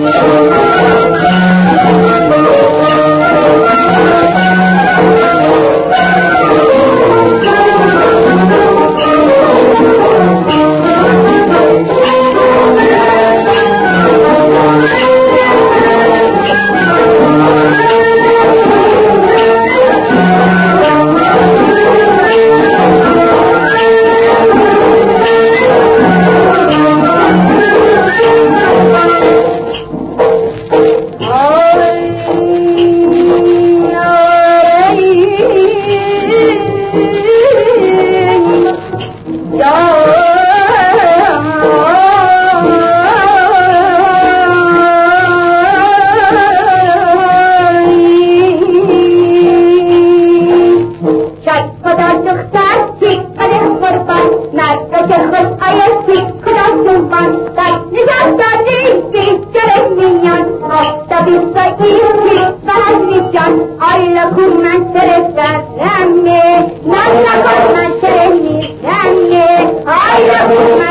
Thank you. Ayla bundan sevgilenli, ayla bundan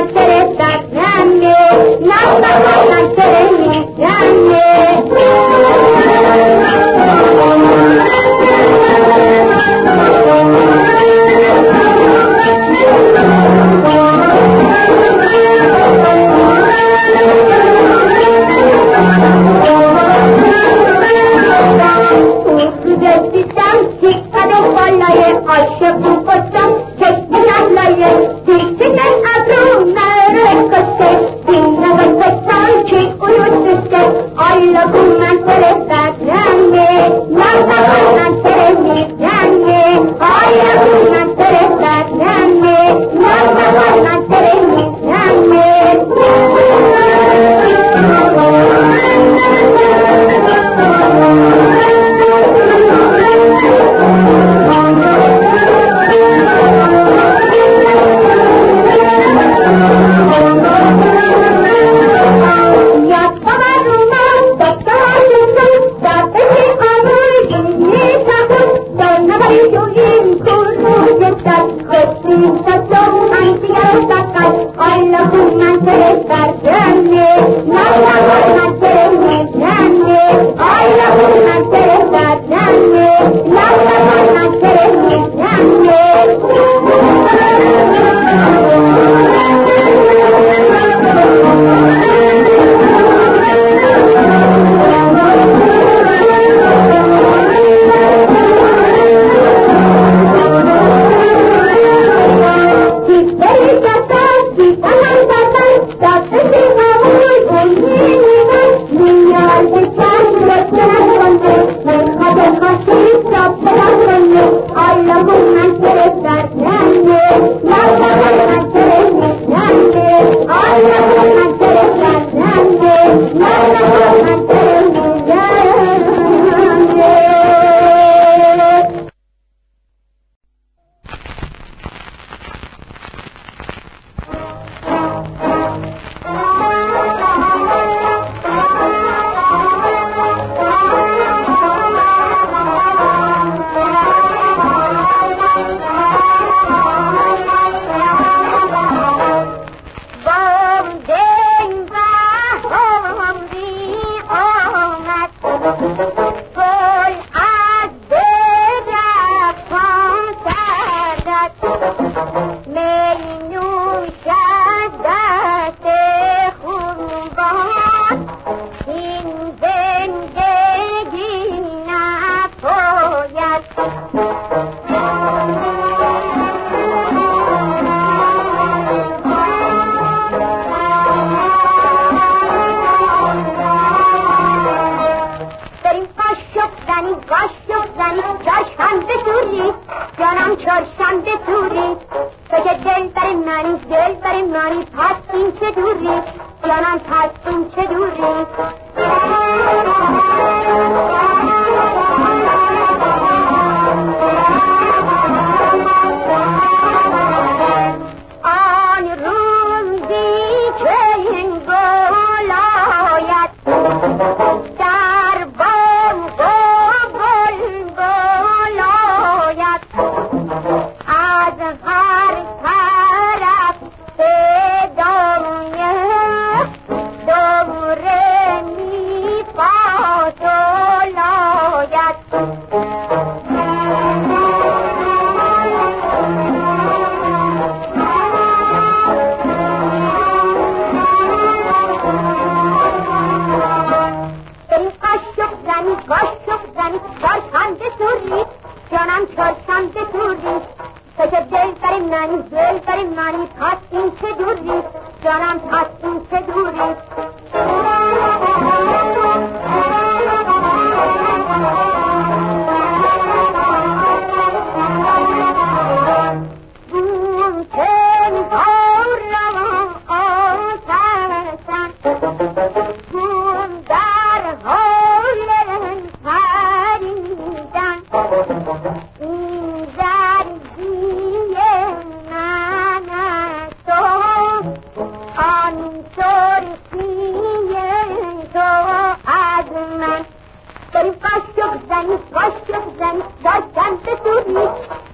ಪರಿಣಾನಿ Devi ಪರಿಣಾನಿ Khas ಇಂಚೆ ದೂರಿ ಚಾರಾಂ Khas ಇಂಚೆ ದೂರಿ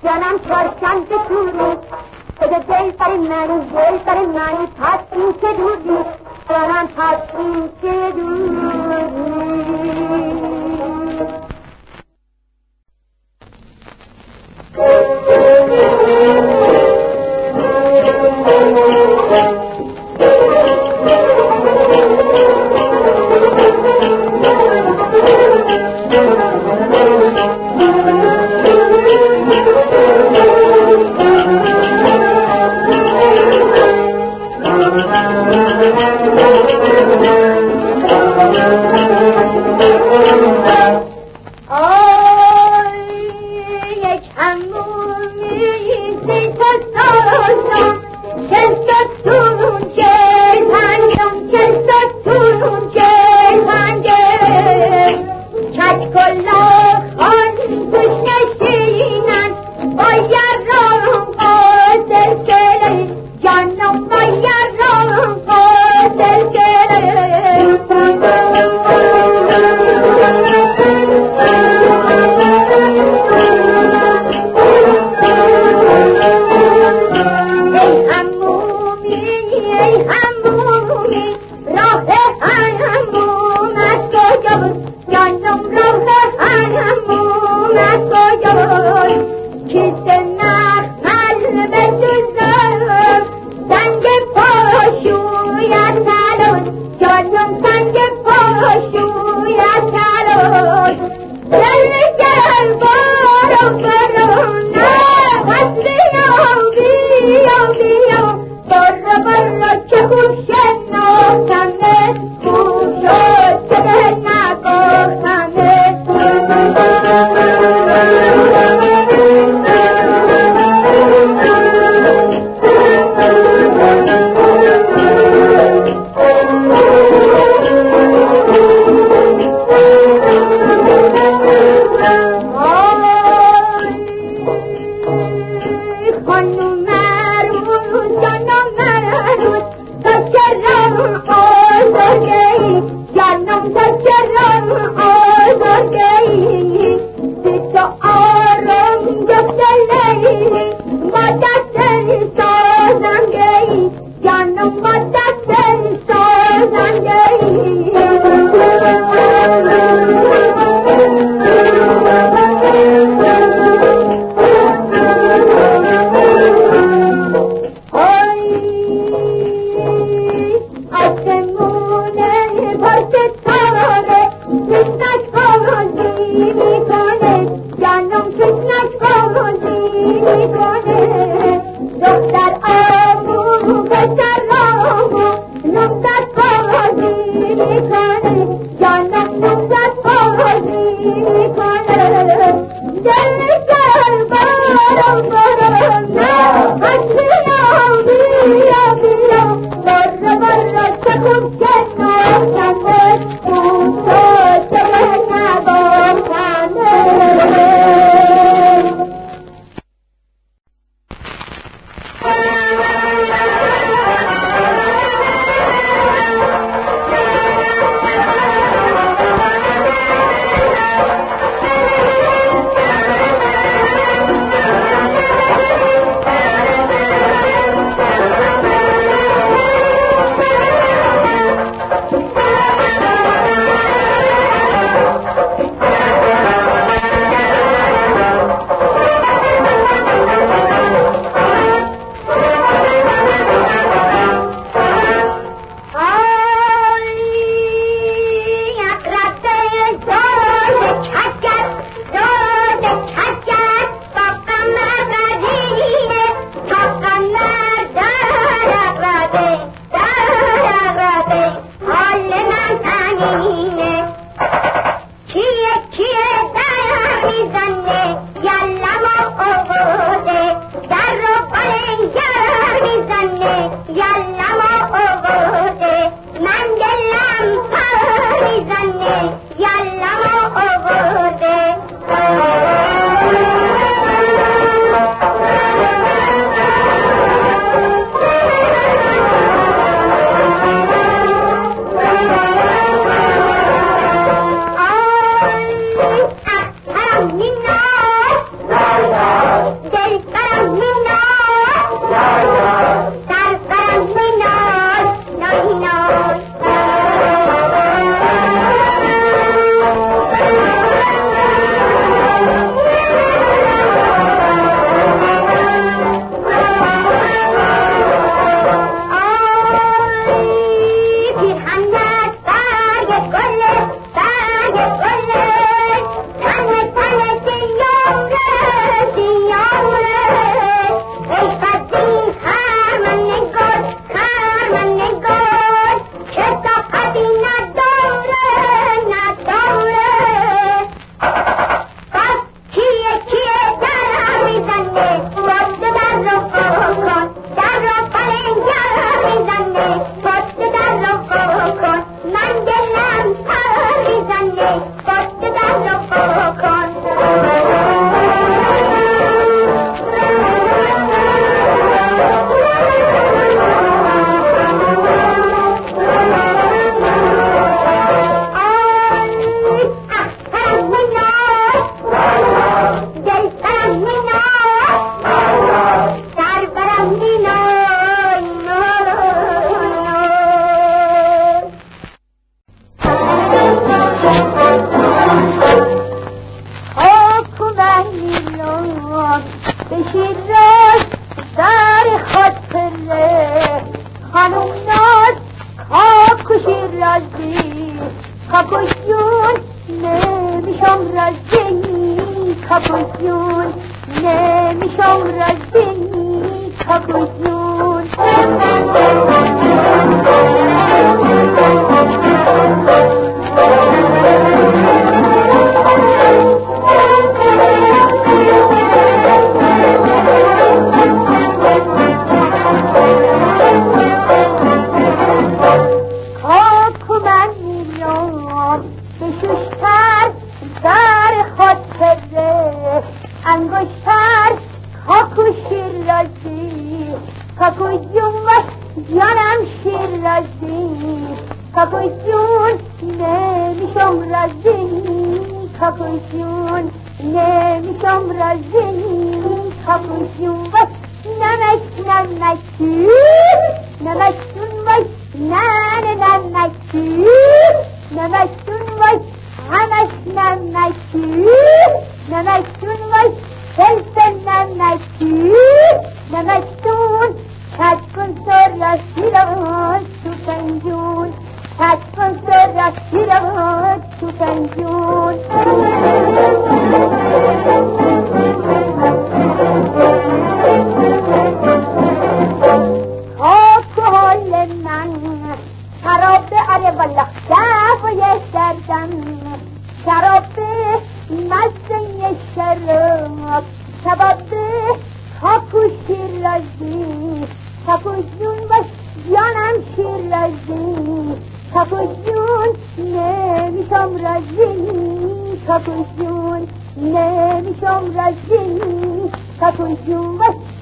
جانم تارکن بکوری کجا دل پر منی دل پر منی پس این که دودی جانم پس این که kapışıyor Nemi sonra zeni kapışıyor Nemek nemek Nemek sunmuş Nane nemek Nemek sunmuş Hamek nemek Nemek sunmuş Helpen nemek Nemek sun Katkın sonra silah Tutencun Katkın sonra silah Chu Văn Duyên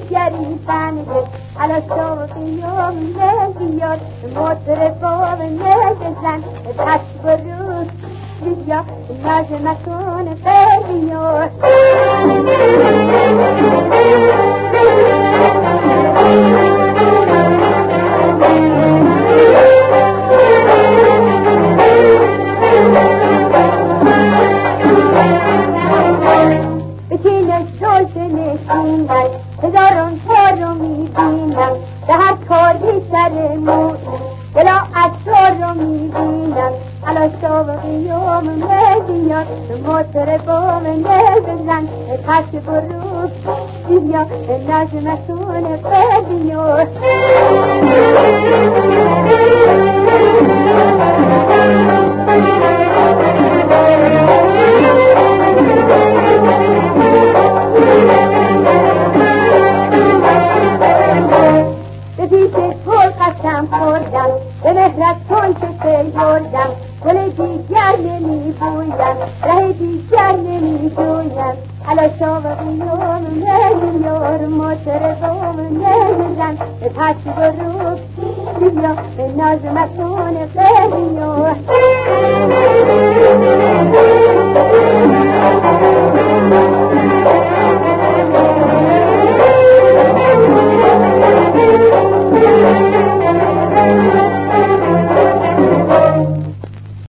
pensieri di panico allo solo signore nel signor e morte le pove nel pesante e faccio corruzzi di Dio e mangio il mattone per il signor هزاران کار رو میبینم به هر کاری سر موی بلا اکتار رو میبینم حالا سابق یوم مدیان به موتر بام نل بزن به پس بروف دیا به نظمتون بدیان مهرت کن سپردم گل دیگر نمی بویم ره دیگر نمی جویم علا شاوقی یارم نیم یارم ماتر نمیزن به بروب بیا به نازمتون Thank you.